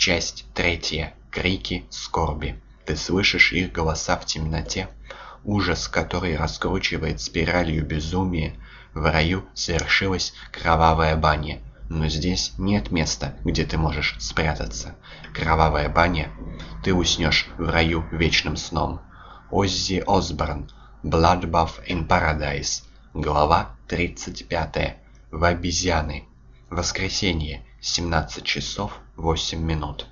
Часть третья. Крики скорби. Ты слышишь их голоса в темноте? Ужас, который раскручивает спиралью безумия. В раю совершилась кровавая баня. Но здесь нет места, где ты можешь спрятаться. Кровавая баня. Ты уснешь в раю вечным сном. Оззи Осборн. Bloodbath in Paradise. Глава 35. В обезьяны. Воскресенье. 17 часов 8 минут.